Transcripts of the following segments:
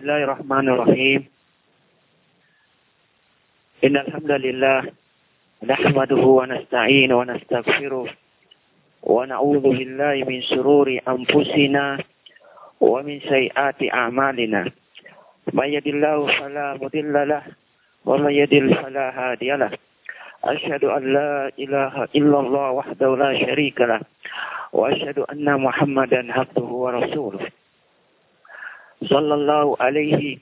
بسم الله الرحمن الرحيم إن الحمد لله نحمده ونستعين ونستغفره ونعوذ بالله من شرور أنفسنا ومن سيئات أعمالنا من يد الله فلا مضل له ومن يضلل فلا هادي له أشهد أن لا إله إلا الله وحده لا شريك له وأشهد أن محمدا عبده ورسوله صلى الله عليه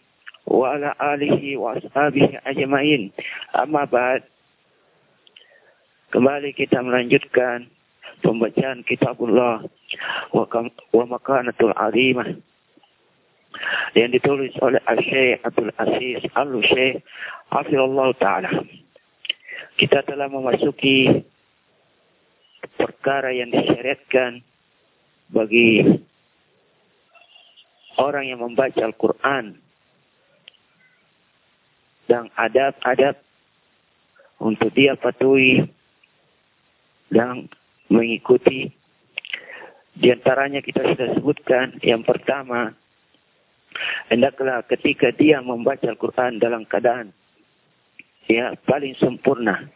وعلى آله وأصحابه أجمعين أما بعد Kembali kita melanjutkan pembacaan kitabullah wa, wa makanatul alimah yang ditulis oleh Al-Syekh Abdul Aziz Al-Syekh Hafizullah Ta'ala. Kita telah memasuki perkara yang disyariatkan bagi orang yang membaca Al-Quran dan adab-adab untuk dia patuhi dan mengikuti. Di antaranya kita sudah sebutkan yang pertama, hendaklah ketika dia membaca Al-Quran dalam keadaan ya paling sempurna,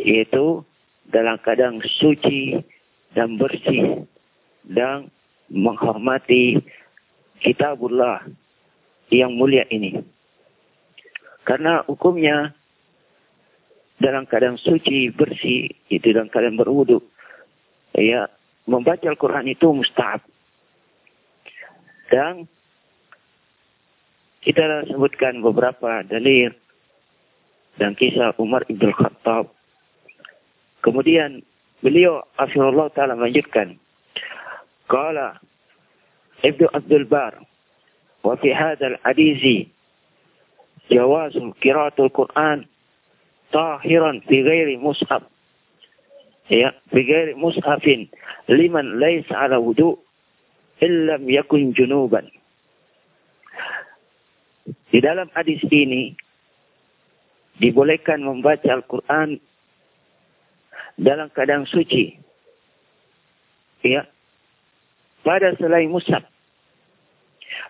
yaitu dalam keadaan suci dan bersih dan menghormati kitabullah yang mulia ini. Karena hukumnya dalam keadaan suci, bersih, itu dalam keadaan berwudu. Ya, membaca Al-Quran itu mustahab. Dan kita sebutkan beberapa dalil dan kisah Umar Ibn Khattab. Kemudian beliau Afirullah Ta'ala melanjutkan. Kala Abdul Bar. Wa fi hadal hadisi jawaz qiraatul Quran tahiran fi ghairi mushaf ya fi ghairi mushafin liman laysa ala wudu illam yakun junuban di dalam hadis ini dibolehkan membaca Al-Quran dalam keadaan suci. Ya. Pada selain mushaf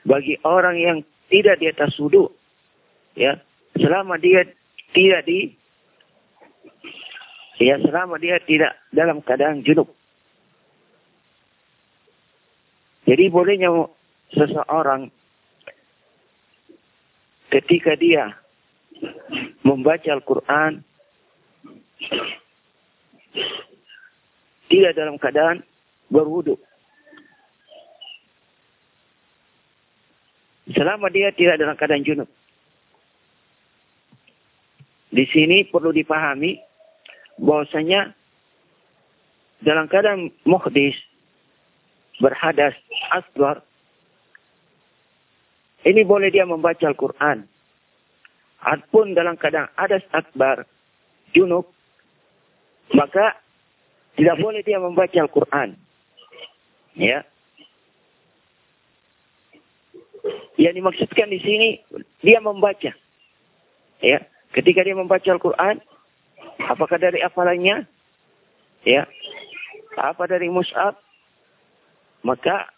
bagi orang yang tidak di atas wudu ya selama dia tidak di Ya selama dia tidak dalam keadaan junub. Jadi bolehnya seseorang ketika dia membaca Al-Quran tidak dalam keadaan berwudu. Selama dia tidak dalam keadaan junub. Di sini perlu dipahami bahwasanya dalam keadaan muhdis berhadas asgar ini boleh dia membaca Al-Quran. Adapun dalam keadaan hadas akbar junub maka tidak boleh dia membaca Al-Quran. Ya. Yang dimaksudkan di sini dia membaca. Ya, ketika dia membaca Al-Quran, Apakah dari hafalannya? Ya. Apa dari mus'ab? Maka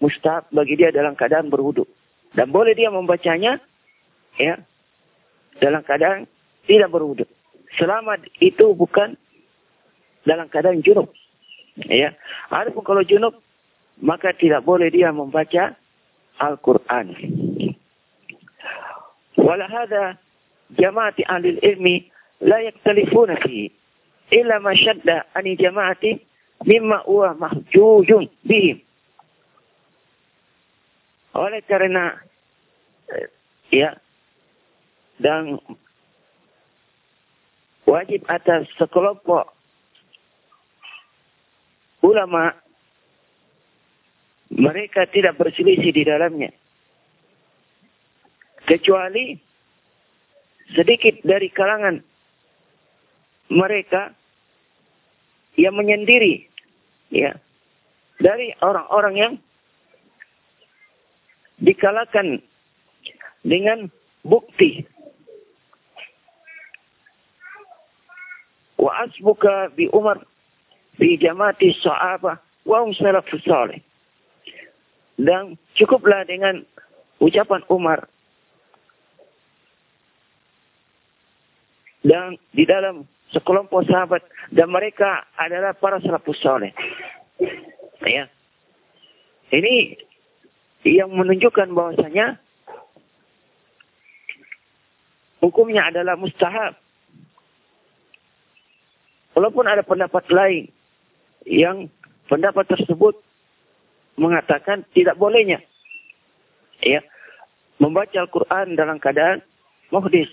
mustahab bagi dia dalam keadaan berwudu. Dan boleh dia membacanya ya dalam keadaan tidak berwudu. Selama itu bukan dalam keadaan junub. Ya. Adapun kalau junub maka tidak boleh dia membaca Al-Quran. Walahada jamaati ahli ilmi la yaktalifuna fi illa ma syadda ani jamaati mimma huwa mahjujun bihim. Oleh karena eh, ya dan wajib atas sekelompok ulama mereka tidak berselisih di dalamnya. Kecuali sedikit dari kalangan mereka yang menyendiri ya dari orang-orang yang dikalahkan dengan bukti. Wa asbuka bi Umar bi jamaati sahabah wa hum salafus salih dan cukuplah dengan ucapan Umar dan di dalam sekelompok sahabat dan mereka adalah para salafus soleh. Ya. Ini yang menunjukkan bahwasanya hukumnya adalah mustahab. Walaupun ada pendapat lain yang pendapat tersebut mengatakan tidak bolehnya ya membaca Al-Quran dalam keadaan muhdis,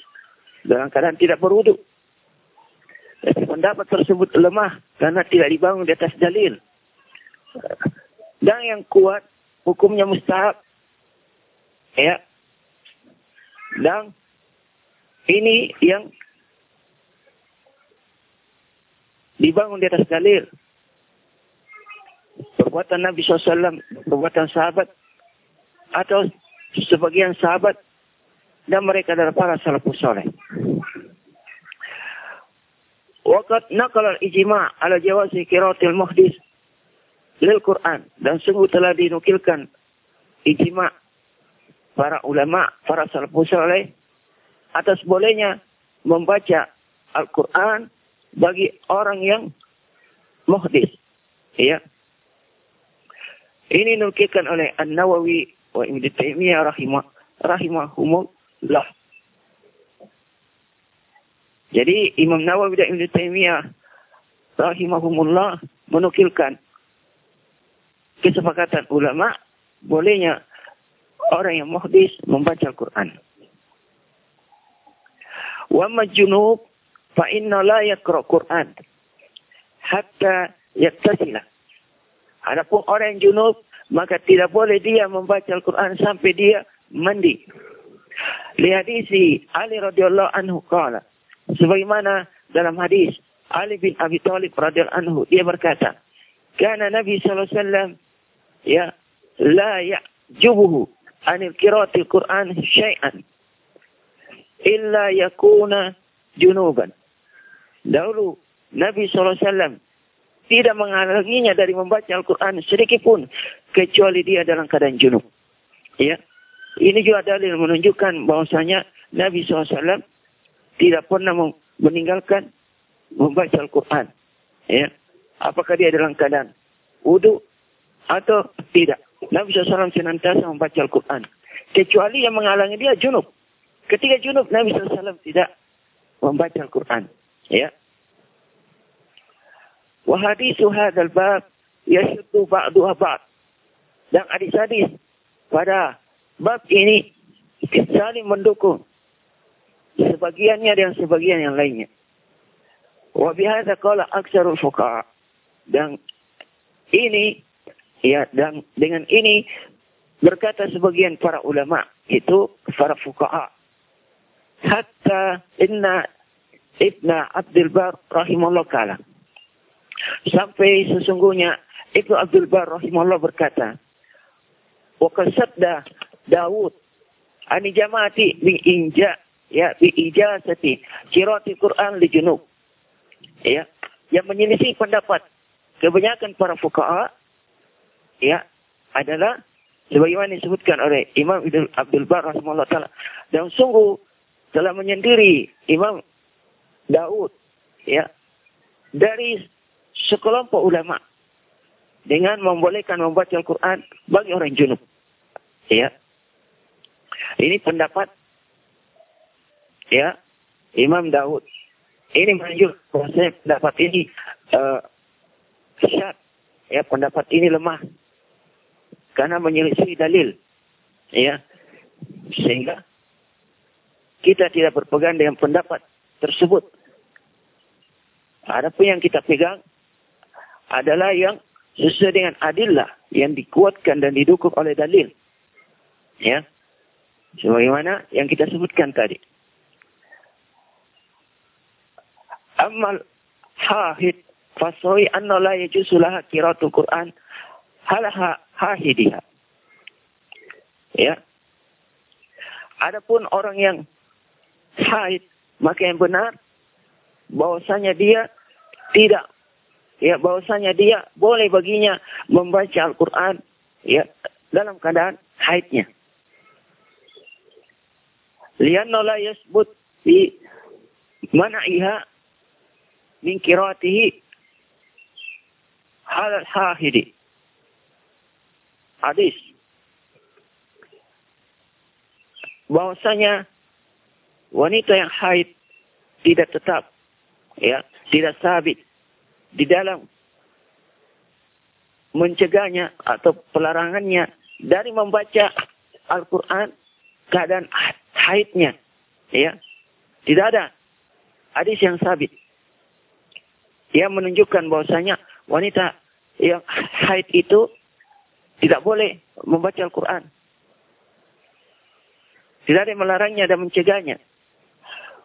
dalam keadaan tidak berwudu. Pendapat tersebut lemah karena tidak dibangun di atas dalil. Dan yang kuat hukumnya mustahab. Ya. Dan ini yang dibangun di atas dalil. Perbuatan Nabi SAW, perbuatan sahabat, atau sebagian sahabat, dan mereka adalah para salafus soleh. Waqat naqal al-ijma' ala jawazi qiraatil muhdis lil Quran dan sungguh telah dinukilkan ijma' para ulama, para salafus saleh atas bolehnya membaca Al-Quran bagi orang yang muhdis. Ya. Ini dinukilkan oleh An-Nawawi wa Taimiyah rahimah rahimahumullah. Jadi Imam Nawawi dan Ibn Taimiyah rahimahumullah menukilkan kesepakatan ulama bolehnya orang yang muhdis membaca Al-Quran. Wa majnub fa inna la Quran hatta yaktasila. Adapun orang yang junub maka tidak boleh dia membaca Al-Quran sampai dia mandi. Lihat isi Ali radhiyallahu anhu qala Sebagaimana dalam hadis Ali bin Abi Thalib radhiyallahu anhu dia berkata, "Kana Nabi wasallam ya la ya'jubuhu anil qiraatil Qur'an syai'an illa yakuna junuban." Dahulu Nabi wasallam tidak menghalanginya dari membaca Al-Quran sedikit pun kecuali dia dalam keadaan junub. Ya, ini juga dalil menunjukkan bahwasanya Nabi SAW tidak pernah meninggalkan membaca Al-Quran. Ya. Apakah dia dalam keadaan wudhu atau tidak. Nabi SAW senantiasa membaca Al-Quran. Kecuali yang menghalangi dia junub. Ketika junub, Nabi SAW tidak membaca Al-Quran. Ya. Wahadisu hadal bab yashuddu ba'duha ba'd. Dan hadis-hadis pada bab ini saling mendukung sebagiannya dan sebagian yang lainnya. Wa bihadza qala aktsarul fuqaha. Dan ini ya dan dengan ini berkata sebagian para ulama itu para fuqaha. Hatta inna Ibnu Abdul Bar rahimahullah kala. Sampai sesungguhnya Ibnu Abdul Bar rahimahullah berkata, "Wa qasadda Daud ani jamaati bi inja ya bi ijazati qiraati Quran li junub. Ya, yang menyelisih pendapat kebanyakan para fuqaha ya adalah sebagaimana disebutkan oleh Imam Ibnu Abdul Bar rahimahullah taala dan sungguh telah menyendiri Imam Daud ya dari sekelompok ulama dengan membolehkan membaca Al-Quran bagi orang junub. Ya. Ini pendapat ya Imam Daud. Ini menunjuk bahwa pendapat ini uh. Ya, pendapat ini lemah karena menyelisih dalil. Ya. Sehingga kita tidak berpegang dengan pendapat tersebut. Adapun yang kita pegang adalah yang sesuai dengan adillah yang dikuatkan dan didukung oleh dalil. Ya. Sebagaimana yang kita sebutkan tadi. Amal hahid fasoi anna la yajuzu laha qiraatul Quran halaha hahidiha. Ya. Adapun orang yang haid maka yang benar bahwasanya dia tidak ya bahwasanya dia boleh baginya membaca Al-Qur'an ya dalam keadaan haidnya. lianna la yasbut fi man'iha min kiratihi hal hahidi. Hadis. Bahwasanya wanita yang haid tidak tetap ya tidak sabit di dalam mencegahnya atau pelarangannya dari membaca Al-Quran keadaan haidnya ya tidak ada hadis yang sabit yang menunjukkan bahwasanya wanita yang haid itu tidak boleh membaca Al-Quran tidak ada yang melarangnya dan mencegahnya.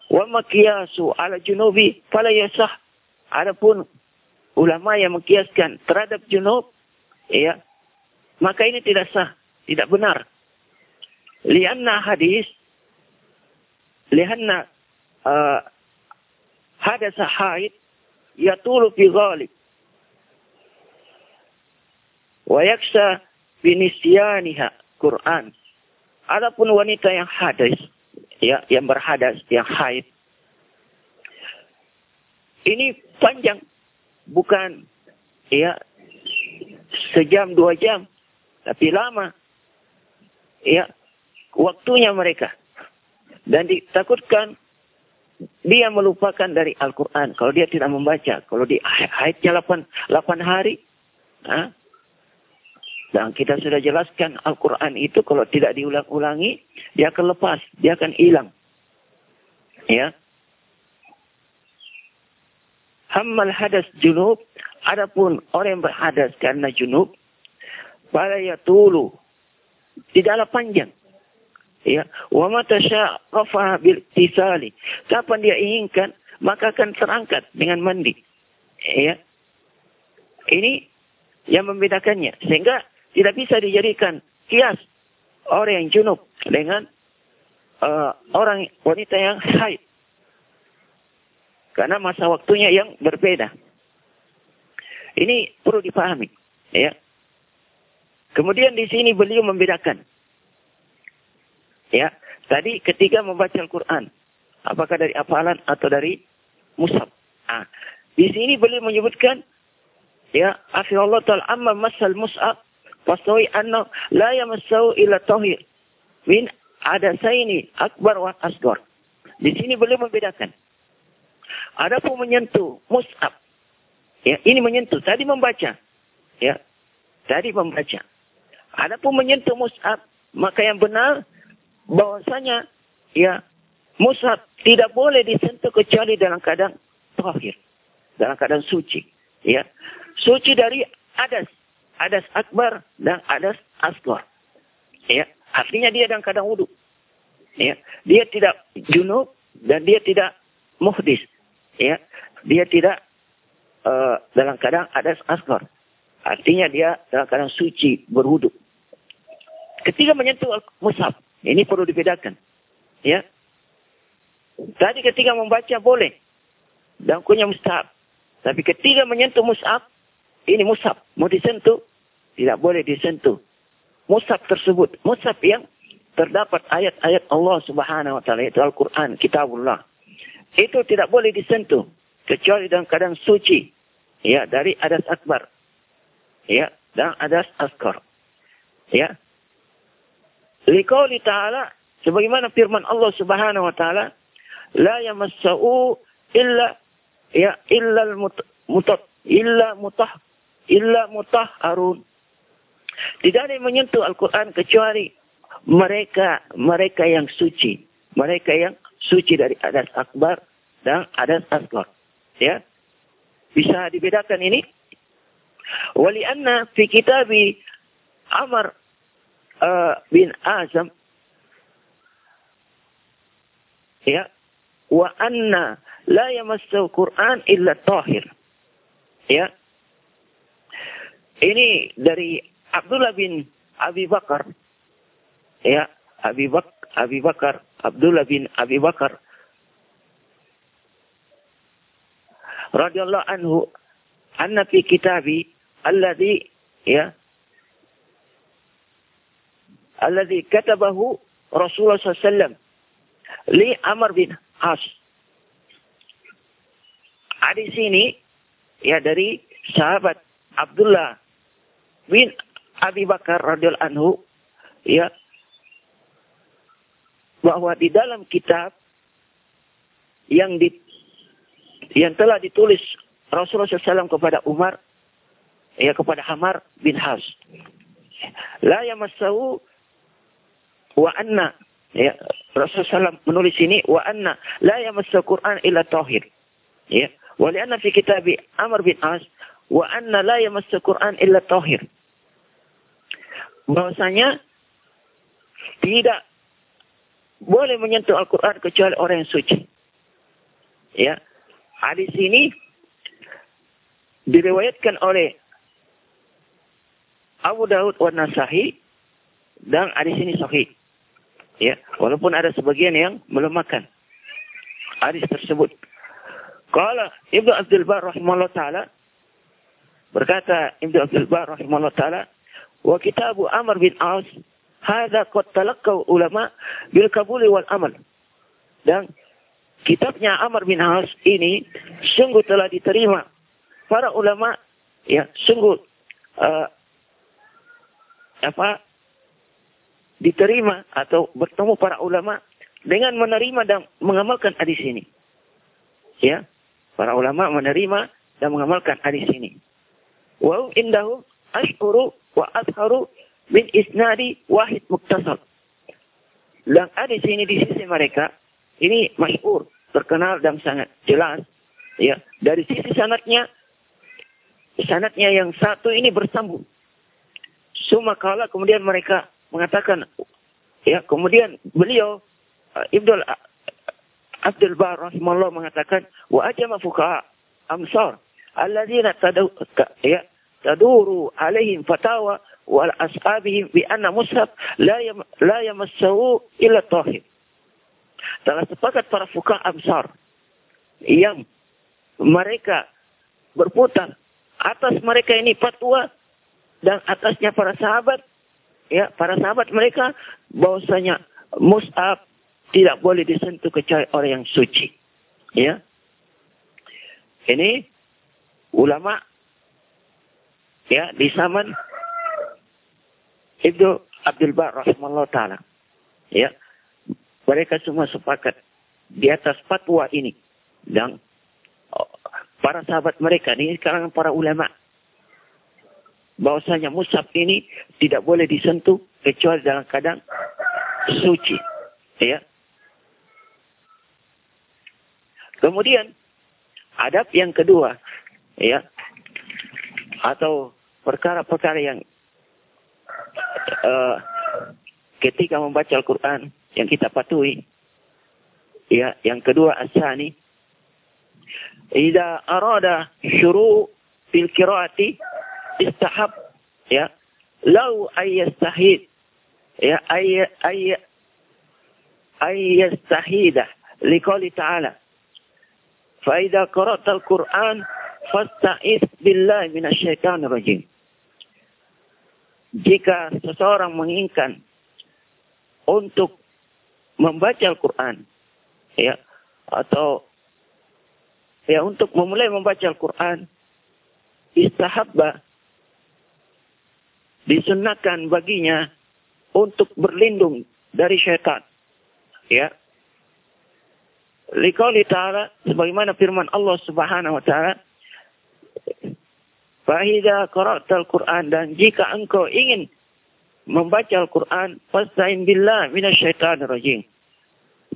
Wa makiyasu ala junubi fala yasah. Adapun ulama yang mengkiaskan terhadap junub, ya, maka ini tidak sah, tidak benar. Lianna hadis, lianna uh, hadasa haid yatulu fi ghalib. Wa yaksa binisyaniha Quran. Adapun wanita yang hadas, ya, yang berhadas, yang haid, ini panjang, bukan. Ya. Sejam dua jam, tapi lama, ya. Waktunya mereka. Dan ditakutkan dia melupakan dari Al-Quran. Kalau dia tidak membaca. Kalau di haidnya 8, 8 hari. Ha? Dan kita sudah jelaskan Al-Quran itu kalau tidak diulang-ulangi, dia akan lepas, dia akan hilang. Ya. Hammal hadas junub, adapun orang yang berhadas karena junub, pada tulu tidaklah panjang. Ya, wa mata sya'afa bil tisali. Kapan dia inginkan, maka akan terangkat dengan mandi. Ya. Ini yang membedakannya. Sehingga tidak bisa dijadikan kias orang yang junub dengan uh, orang wanita yang haid. Karena masa waktunya yang berbeda. Ini perlu dipahami. Ya. Kemudian di sini beliau membedakan. Ya, tadi ketika membaca Al-Quran, apakah dari hafalan atau dari musab. Ah, di sini beliau menyebutkan ya, Allah ta'ala amma masal mus'ab Fasawi anna la yamassau illa tahir. Min ada ini akbar wa asgar. Di sini beliau membedakan. Ada pun menyentuh mus'ab. Ya, ini menyentuh. Tadi membaca. Ya. Tadi membaca. Ada pun menyentuh mus'ab. Maka yang benar bahwasanya ya mus'ab tidak boleh disentuh kecuali dalam keadaan tahir. Dalam keadaan suci. Ya. Suci dari adas adas akbar dan adas asgor. Ya, artinya dia dalam keadaan wudhu. Ya, dia tidak junub dan dia tidak muhdis. Ya, dia tidak uh, dalam keadaan adas asgor. Artinya dia dalam keadaan suci berwudhu. Ketika menyentuh mushaf, ini perlu dibedakan. Ya. Tadi ketika membaca boleh. Dan punya mustahab. Tapi ketika menyentuh mushaf, ini mushaf. Mau disentuh, tidak boleh disentuh. Musab tersebut, musab yang terdapat ayat-ayat Allah Subhanahu wa taala itu Al-Qur'an, kitabullah. Itu tidak boleh disentuh kecuali dalam keadaan suci. Ya, dari adas akbar. Ya, dan adas askar. Ya. Liqauli ta'ala sebagaimana firman Allah Subhanahu wa taala, la yamassau illa ya illa al-mutah illa mutah illa mutahharun tidak ada yang menyentuh Al-Quran kecuali mereka mereka yang suci. Mereka yang suci dari adas akbar dan adas asgar. Ya. Bisa dibedakan ini? Wali anna fi kitabi Amr uh, bin Azam ya wa anna la yamassu Quran illa tahir. Ya. Ini dari Abdullah bin Abi Bakar ya Abi Bak Abi Bakar Abdullah bin Abi Bakar radhiyallahu anhu anna fi kitabi alladhi ya alladhi katabahu Rasulullah SAW li Amr bin As. Hadis ini ya dari sahabat Abdullah bin Abi Bakar radhiyallahu anhu ya bahwa di dalam kitab yang di yang telah ditulis Rasulullah SAW kepada Umar ya kepada Hamar bin Has la yamassahu wa anna ya Rasulullah SAW menulis ini wa anna la yamassahu Quran illa tahir ya wa lianna fi kitab Amr bin As wa anna la yamassahu Quran illa tahir bahwasanya tidak boleh menyentuh Al-Quran kecuali orang yang suci. Ya, hadis ini diriwayatkan oleh Abu Daud wa Nasahi dan hadis ini sahih. Ya, walaupun ada sebagian yang melemahkan hadis tersebut. Kalau Ibnu Abdul Bar rahimahullah taala berkata Ibnu Abdul Bar rahimahullah taala wa kitabu Amr bin Aus Hada qad talaqqau ulama bil kabuli wal amal. Dan kitabnya Amr bin As ini sungguh telah diterima para ulama ya sungguh uh, apa diterima atau bertemu para ulama dengan menerima dan mengamalkan hadis ini. Ya, para ulama menerima dan mengamalkan hadis ini. Wa indahum ashkuru wa azharu min isnadi wahid muktasar. Dan ada di sini di sisi mereka, ini masyhur, terkenal dan sangat jelas. Ya, dari sisi sanatnya, sanatnya yang satu ini bersambung. Suma kala kemudian mereka mengatakan, ya kemudian beliau uh, Ibnu Abdul Bar rahimahullah mengatakan wa ajama fuqaha amsar alladzina ya fatawa wal ashabihim bi anna mushaf la yam, la yamassahu illa tahir. Telah sepakat para fuqah amsar yang mereka berputar atas mereka ini fatwa dan atasnya para sahabat ya para sahabat mereka bahwasanya mushaf tidak boleh disentuh kecuali orang yang suci ya ini ulama ya di zaman Ibnu Abdul Bar rahimahullah taala. Ya. Mereka semua sepakat di atas fatwa ini dan oh, para sahabat mereka ini kalangan para ulama bahwasanya musab ini tidak boleh disentuh kecuali dalam keadaan suci ya kemudian adab yang kedua ya atau perkara-perkara yang uh, ketika membaca Al-Quran yang kita patuhi. Ya, yang kedua asani. Ida arada syuru fil kiraati istahab ya lau ayyastahid ya ay ay ayyastahidah liqali ta'ala fa qara'ta al-Qur'an fasta'iz billahi minasyaitonir rajim jika seseorang menginginkan untuk membaca Al-Quran, ya, atau ya untuk memulai membaca Al-Quran, istahabba disunahkan baginya untuk berlindung dari syaitan. Ya. Liqauli ta'ala sebagaimana firman Allah Subhanahu wa taala Fahida qara'tal Quran dan jika engkau ingin membaca Al-Quran, fasta'in billah minasyaitanir rajim.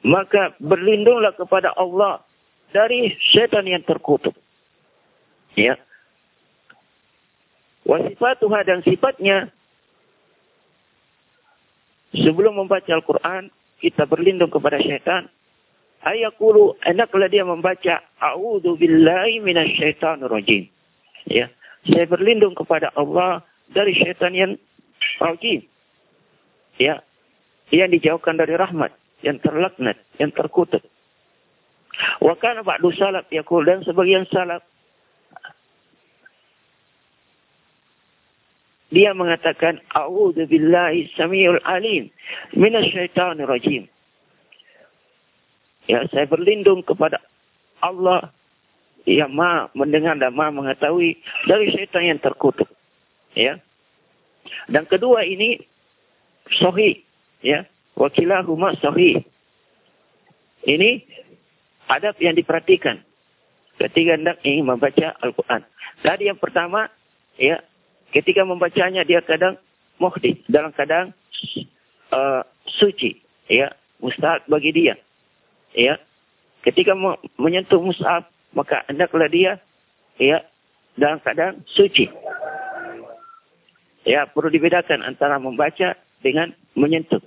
Maka berlindunglah kepada Allah dari syaitan yang terkutuk. Ya. Wasifatuha dan sifatnya sebelum membaca Al-Quran, kita berlindung kepada syaitan. Ayakulu, enaklah dia membaca, A'udhu billahi minasyaitanir rajim. Ya. Saya berlindung kepada Allah dari syaitan yang rajim. Ya. Yang dijauhkan dari rahmat. Yang terlaknat. Yang terkutuk. Wa kana ba'du salaf yakul. Dan sebagian salaf. Dia mengatakan. A'udhu billahi samiul alim. Minas syaitan rajim. Ya, saya berlindung kepada Allah yang ma mendengar dan ma mengetahui dari syaitan yang terkutuk. Ya. Dan kedua ini sahih, ya. Wakilahuma sahih. Ini adab yang diperhatikan ketika hendak ingin membaca Al-Quran. Tadi yang pertama, ya, ketika membacanya dia kadang muhdith, dalam kadang uh, suci, ya, mustahab bagi dia. Ya, ketika menyentuh mushaf maka hendaklah dia ya dalam keadaan suci. Ya, perlu dibedakan antara membaca dengan menyentuh.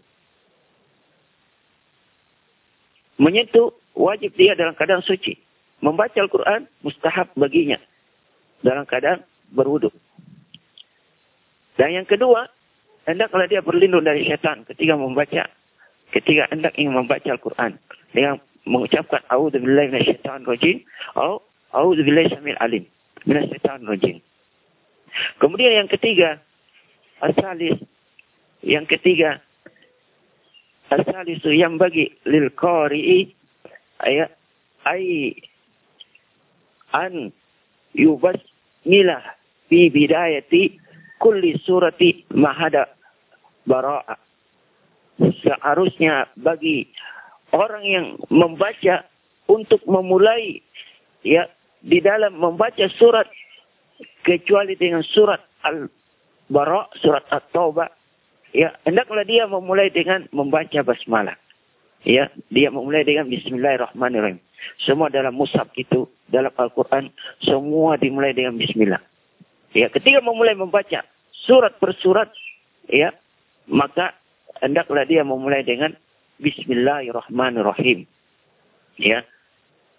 Menyentuh wajib dia dalam keadaan suci. Membaca Al-Quran mustahab baginya dalam keadaan berwudhu. Dan yang kedua, hendaklah dia berlindung dari syaitan ketika membaca, ketika hendak ingin membaca Al-Quran dengan mengucapkan auzubillahi minasyaitonir rajim atau auzubillahi samil alim minasyaitonir rajim. Kemudian yang ketiga, asalis yang ketiga asalisu yang bagi lil qari'i ayat ay an yubas milah fi bidayati kulli surati mahada bara'a seharusnya bagi orang yang membaca untuk memulai ya di dalam membaca surat kecuali dengan surat Al-Bara, surat At-Taubah, ya hendaklah dia memulai dengan membaca basmalah. Ya, dia memulai dengan bismillahirrahmanirrahim. Semua dalam mushaf itu, dalam Al-Qur'an, semua dimulai dengan bismillah. Ya, ketika memulai membaca surat per surat, ya, maka hendaklah dia memulai dengan Bismillahirrahmanirrahim. Ya.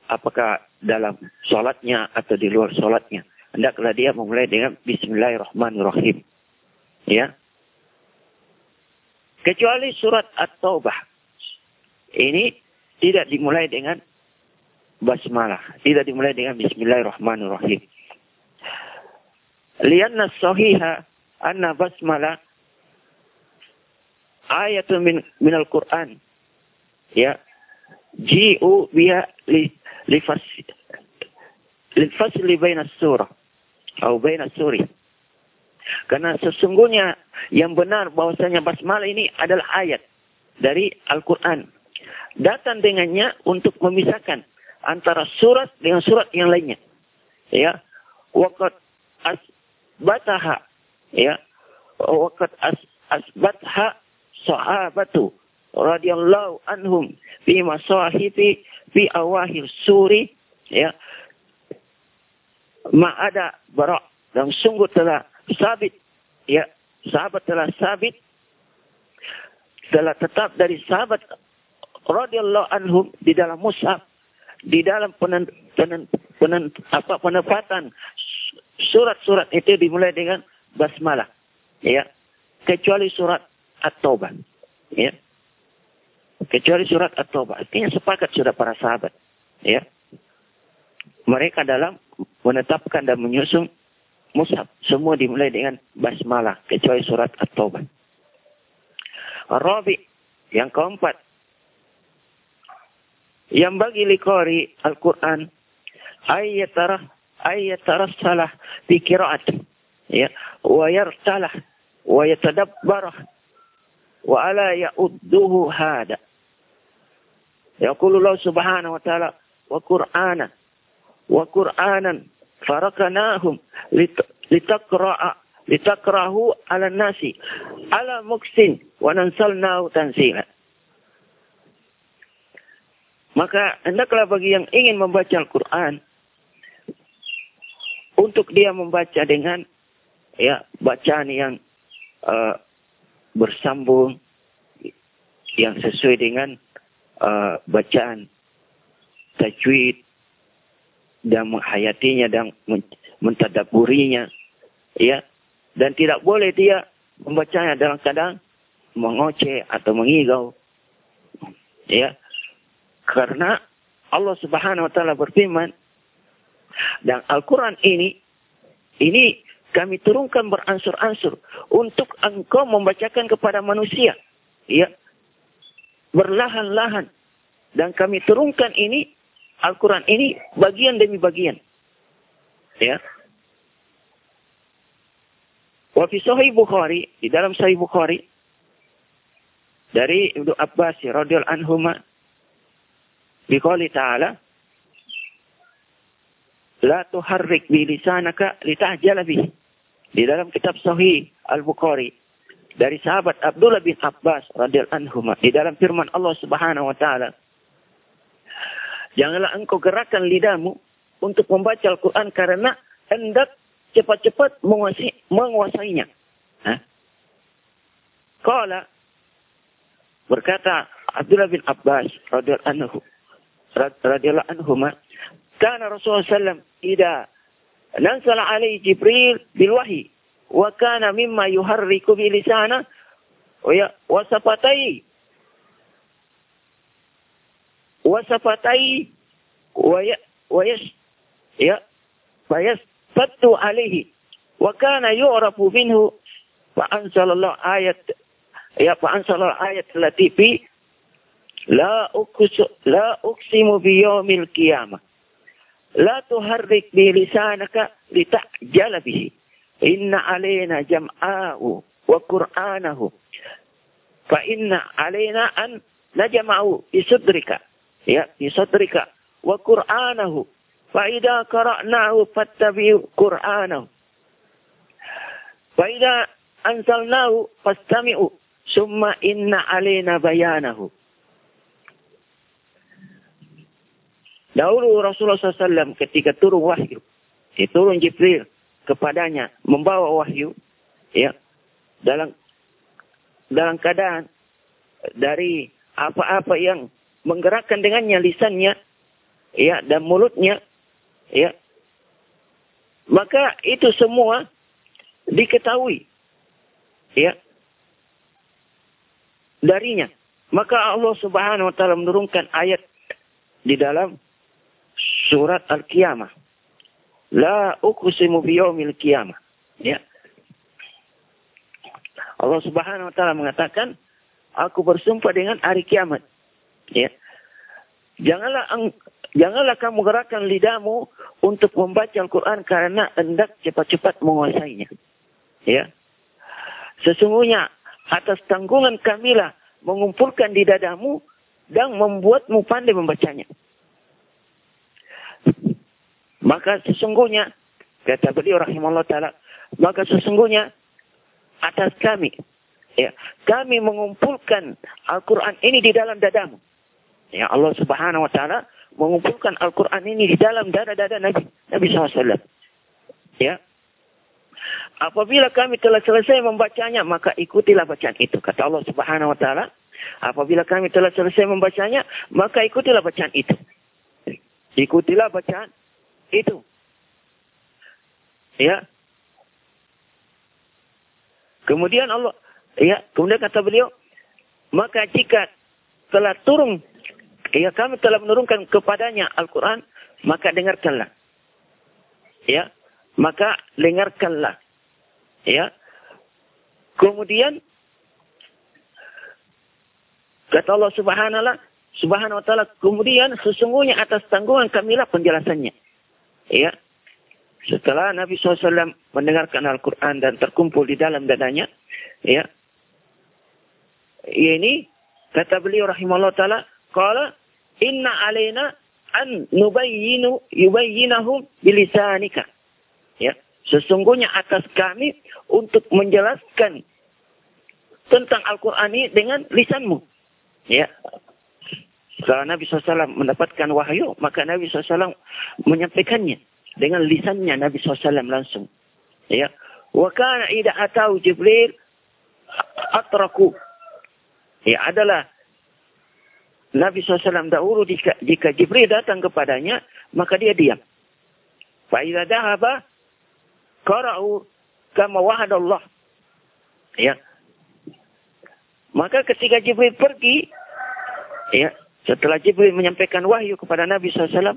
Apakah dalam sholatnya atau di luar sholatnya. Hendaklah dia memulai dengan Bismillahirrahmanirrahim. Ya. Kecuali surat At-Taubah. Ini tidak dimulai dengan basmalah. Tidak dimulai dengan Bismillahirrahmanirrahim. Lianna sahiha anna basmalah ayatun min, min al-Quran ya. Ji'u biha li li baina surah atau baina suri karena sesungguhnya yang benar bahwasanya basmalah ini adalah ayat dari Al-Qur'an. Datang dengannya untuk memisahkan antara surat dengan surat yang lainnya. Ya. Waqad asbataha ya. Waqad as asbatha sahabatu radhiyallahu anhum fi masahifi fi awahir suri ya. Ma ada barak dan sungguh telah sabit ya. Sahabat telah sabit telah tetap dari sahabat radhiyallahu anhum di dalam mushaf di dalam penen, penen, penen, apa penempatan surat-surat itu dimulai dengan basmalah ya. Kecuali surat at-taubah ya Kecuali surat At-Taubah. Artinya sepakat sudah para sahabat. Ya. Mereka dalam menetapkan dan menyusun mushaf. Semua dimulai dengan basmalah. Kecuali surat At-Taubah. Rabi. Yang keempat. Yang bagi likori Al-Quran. Ayyatarah. Ayyatarah salah. Dikiraat. Ya. Wa yartalah. Wa yatadabbarah. Wa ala ya'udduhu hada. Yaqulullah subhanahu wa ta'ala wa Qur'ana wa Qur'anan farakanahum lit litakrahu ala nasi ala muksin wa nansalnahu tansila. Maka hendaklah bagi yang ingin membaca Al-Quran untuk dia membaca dengan ya bacaan yang uh, bersambung yang sesuai dengan uh, bacaan tajwid dan menghayatinya dan mentadaburinya ya. Dan tidak boleh dia membacanya dalam keadaan mengoceh atau mengigau ya. Karena Allah Subhanahu wa taala berfirman dan Al-Qur'an ini ini kami turunkan beransur-ansur untuk engkau membacakan kepada manusia ya berlahan-lahan dan kami turunkan ini Al-Quran ini bagian demi bagian. Ya. Wa fi Sahih Bukhari, di dalam Sahih Bukhari dari Ibnu Abbas radhiyallahu anhuma biqali ta'ala la tuharrik bi lisanaka litahjala bihi. Di dalam kitab Sahih Al-Bukhari dari sahabat Abdullah bin Abbas radhiyallahu anhuma di dalam firman Allah Subhanahu wa taala Janganlah engkau gerakkan lidahmu untuk membaca Al-Quran karena hendak cepat-cepat menguasai, menguasainya. Kala berkata Abdullah bin Abbas radhiyallahu anhu radhiyallahu anhuma kana Rasulullah sallam ida nansala alaihi Jibril bil wahyi wa kana mimma yuharriku bi lisana wa ya, safatai وشفتيه وي ويش يا فيستد عليه. وكان يعرف منه فأنزل الله آية فأنزل الله آية التي في لا لا أقسم بيوم القيامة. لا تحرك بلسانك لتعجل به. Inna alaina jam'ahu wa Qur'anahu. Fa inna alaina an najma'u isudrika. Ya, isudrika wa Qur'anahu. Fa idza qara'nahu fattabi' Qur'anahu. Fa idza anzalnahu fastami'u summa inna alaina bayanahu. Dahulu Rasulullah SAW ketika turun wahyu, diturun Jibril, kepadanya membawa wahyu, ya dalam dalam keadaan dari apa-apa yang menggerakkan dengannya lisannya ya dan mulutnya ya maka itu semua diketahui ya darinya. Maka Allah Subhanahu wa taala menurunkan ayat di dalam surat Al-Qiyamah la uqsimu biyaumil qiyamah ya Allah Subhanahu wa taala mengatakan aku bersumpah dengan hari kiamat Ya. Janganlah janganlah kamu gerakkan lidahmu untuk membaca Al-Quran karena hendak cepat-cepat menguasainya. Ya. Sesungguhnya atas tanggungan kamilah mengumpulkan di dadamu dan membuatmu pandai membacanya. Maka sesungguhnya, kata beliau rahimahullah ta'ala, maka sesungguhnya atas kami, ya, kami mengumpulkan Al-Quran ini di dalam dadamu. Ya Allah Subhanahu wa taala mengumpulkan Al-Qur'an ini di dalam dada-dada Nabi Nabi SAW. Ya. Apabila kami telah selesai membacanya, maka ikutilah bacaan itu. Kata Allah Subhanahu wa taala, apabila kami telah selesai membacanya, maka ikutilah bacaan itu. Ikutilah bacaan itu. Ya. Kemudian Allah, ya, kemudian kata beliau, maka jika telah turun Ya kami telah menurunkan kepadanya Al-Quran, maka dengarkanlah. Ya, maka dengarkanlah. Ya. Kemudian kata Allah Subhanahu Subhanahu wa taala kemudian sesungguhnya atas tanggungan kamilah penjelasannya. Ya. Setelah Nabi SAW mendengarkan Al-Quran dan terkumpul di dalam dadanya, ya, ini kata beliau rahimahullah taala, qala inna alaina an nubayyinu yubayyinahum bilisanika. Ya, sesungguhnya atas kami untuk menjelaskan tentang Al-Qur'an ini dengan lisanmu. Ya. Setelah Nabi SAW mendapatkan wahyu, maka Nabi SAW menyampaikannya dengan lisannya Nabi SAW langsung. Ya. Wa kana idza atau Jibril atraku. Ya, adalah Nabi SAW dahulu jika, jika Jibril datang kepadanya, maka dia diam. Fa'idha dahaba, qara'u kama wahadallah. Ya. Maka ketika Jibril pergi, ya, setelah Jibril menyampaikan wahyu kepada Nabi SAW,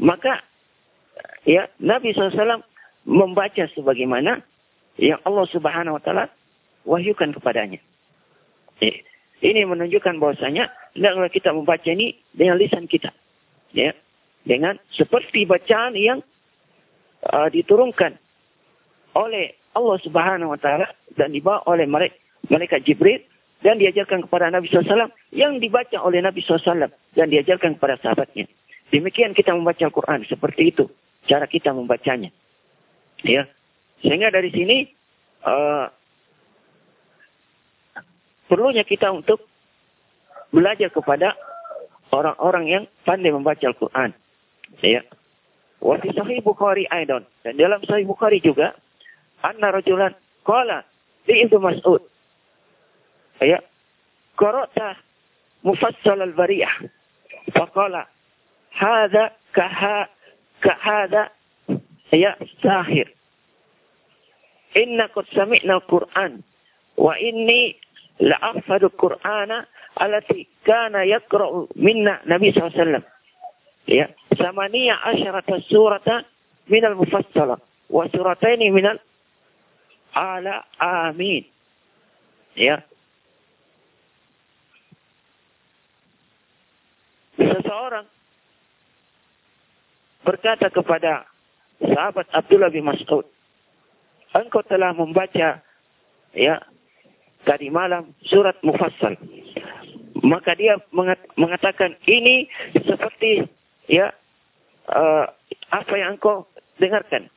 maka ya Nabi SAW membaca sebagaimana yang Allah Subhanahu Wa Taala wahyukan kepadanya. Ya. Ini menunjukkan bahwasanya hendaklah kita membaca ini dengan lisan kita. Ya. Dengan seperti bacaan yang uh, diturunkan oleh Allah Subhanahu wa taala dan dibawa oleh malaikat Jibril dan diajarkan kepada Nabi SAW yang dibaca oleh Nabi SAW dan diajarkan kepada sahabatnya. Demikian kita membaca Al-Quran seperti itu cara kita membacanya. Ya, sehingga dari sini uh, perlunya kita untuk belajar kepada orang-orang yang pandai membaca Al-Quran. Ya. Wa sahih Bukhari aidan. Dan dalam sahih Bukhari juga anna rajulan qala li Ibnu Mas'ud. Ya. Qara'ta mufassal al-bariyah. Faqala hadha kaha kahada ya sahir. Inna qad sami'na al-Qur'an wa inni la'afadu al-Qur'ana alati kana yaqra'u minna Nabi SAW. Ya, samaniya asyarata surata min al-mufassala wa surataini min al-ala amin. Ya. Seseorang berkata kepada sahabat Abdullah bin Mas'ud, engkau telah membaca ya tadi malam surat Mufassal. Maka dia mengatakan ini seperti ya uh, apa yang engkau dengarkan.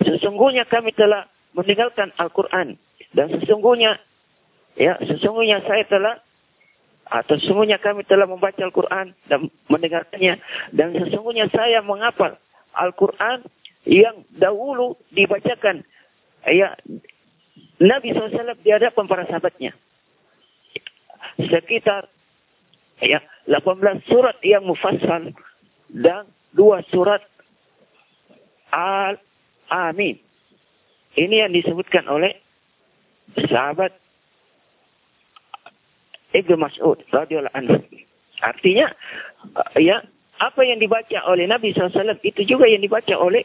Sesungguhnya kami telah meninggalkan Al-Quran dan sesungguhnya ya sesungguhnya saya telah atau sesungguhnya kami telah membaca Al-Quran dan mendengarkannya. Dan sesungguhnya saya menghafal Al-Quran yang dahulu dibacakan ya Nabi SAW di hadapan para sahabatnya. Sekitar ya 18 surat yang mufassal dan dua surat Al-Amin. Ini yang disebutkan oleh sahabat Ibnu Mas'ud radhiyallahu anhu. Artinya ya apa yang dibaca oleh Nabi SAW itu juga yang dibaca oleh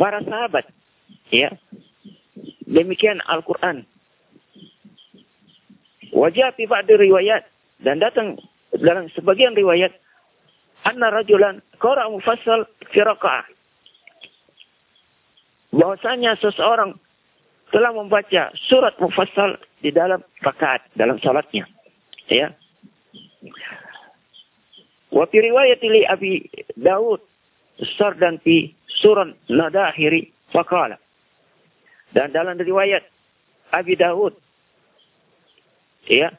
para sahabat. Ya. Demikian Al-Quran. Wajah ba'di riwayat dan datang dalam sebagian riwayat anna rajulan qara mufassal fi raka'ah. Bahwasanya seseorang telah membaca surat mufassal di dalam rakaat dalam salatnya. Ya. Wa fi riwayat li Abi Daud sardan fi surah nadahiri faqala. Dan dalam riwayat Abi Daud ya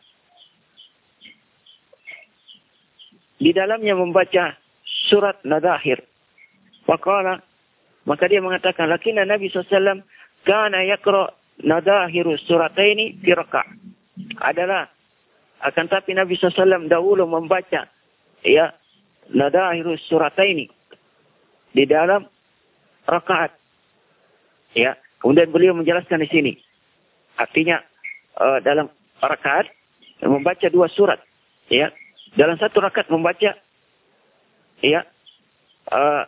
di dalamnya membaca surat nadahir faqala maka dia mengatakan lakinna Nabi SAW kana yakra nadahiru surataini fi raka' adalah akan tapi Nabi SAW dahulu membaca ya nadahiru surataini di dalam rakaat. Ya kemudian beliau menjelaskan di sini. Artinya uh, dalam rakaat membaca dua surat ya. Dalam satu rakaat membaca ya uh,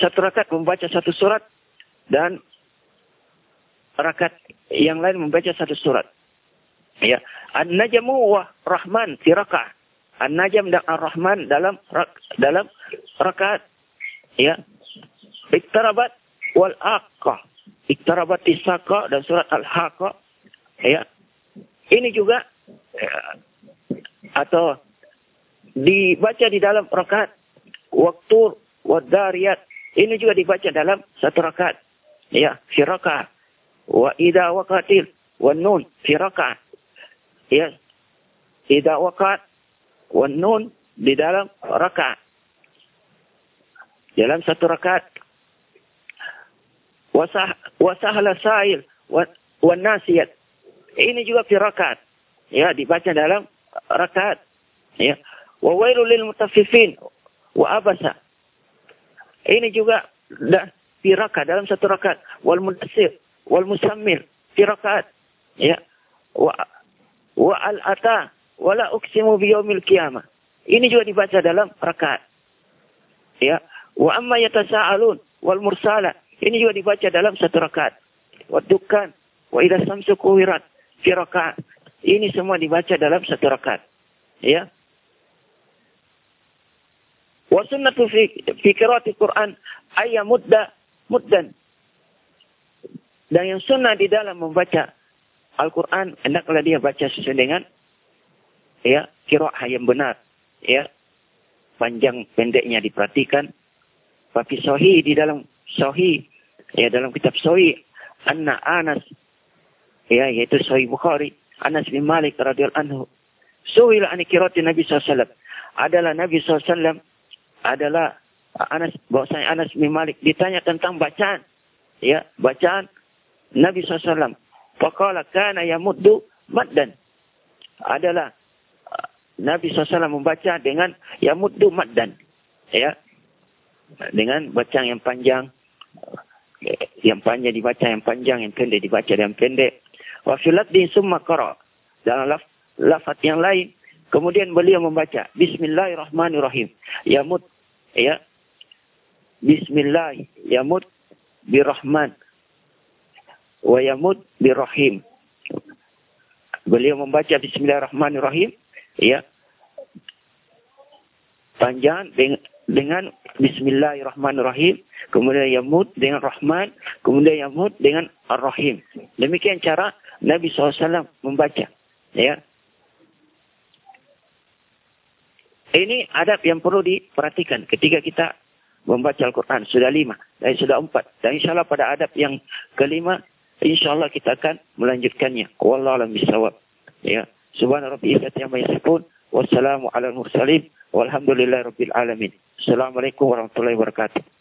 satu rakaat membaca satu surat dan rakaat yang lain membaca satu surat. Ya, An-Najmu wa Rahman fi raka'ah. An-Najm dan Ar-Rahman dalam dalam rakaat. Ya. Iktarabat wal Aqqa. Iktarabat Isaka dan surat Al-Haqqa. Ya. Ini juga ya, atau dibaca di dalam rakaat waktu wadariyat. Ini juga dibaca dalam satu rakaat. Ya, fi rakaat wa idza waqatil wan nun fi raka'ah. Ya. Idza waqat wan nun di dalam rakaat dalam satu rakaat. Wasah wasahla sa'il wan nasiyat. Ini juga fi rakaat ya dibaca dalam rakaat. Ya. Wa wailul lil mutaffifin wa abasa. Ini juga dah fi dalam satu rakaat. Wal mudassir wal musammil fi rakaat. Ya. Wa wa al ata wala uqsimu bi yaumil qiyamah. Ini juga dibaca dalam rakaat. Ya. Wa amma yatasaalun wal mursala. Ini juga dibaca dalam satu rakaat. Wa dukkan wa idza samsu kuwirat fi rakaat. Ini semua dibaca dalam satu rakaat. Ya. Wa sunnatu fi, fi Quran ayyamudda muddan. Dan yang sunnah di dalam membaca Al-Quran, hendaklah dia baca sesuai dengan ya kiraah yang benar. Ya, panjang pendeknya diperhatikan. Tapi sohi di dalam sohi, ya dalam kitab sohi, Anna Anas, ya yaitu sohi Bukhari, Anas bin Malik radhiyallahu anhu. Suhil an kirati Nabi SAW. Adalah Nabi SAW adalah Anas bahwasanya Anas bin Malik ditanya tentang bacaan. Ya, bacaan Nabi SAW. Faqala kana yamuddu maddan. Adalah uh, Nabi SAW membaca dengan yamuddu maddan. Ya. Dengan bacaan yang panjang. Yang panjang dibaca yang panjang, yang pendek dibaca yang pendek. Wa filat din summa qara. Dalam laf, lafaz yang lain kemudian beliau membaca bismillahirrahmanirrahim. Yamud ya. Bismillah yamud birrahman wa yamud birrahim. Beliau membaca Bismillahirrahmanirrahim, ya. Panjang dengan, dengan Bismillahirrahmanirrahim, kemudian yamud dengan Rahman, kemudian yamud dengan Ar-Rahim. Demikian cara Nabi SAW membaca, ya. Ini adab yang perlu diperhatikan ketika kita membaca Al-Quran. Sudah lima, dan sudah empat. Dan insya Allah pada adab yang kelima, InsyaAllah kita akan melanjutkannya. Wallahu alam bisawab. Ya. Subhana rabbi izzati amma yasifun. Wassalamu ala mursalin. Walhamdulillahi rabbil alamin. Assalamualaikum warahmatullahi wabarakatuh.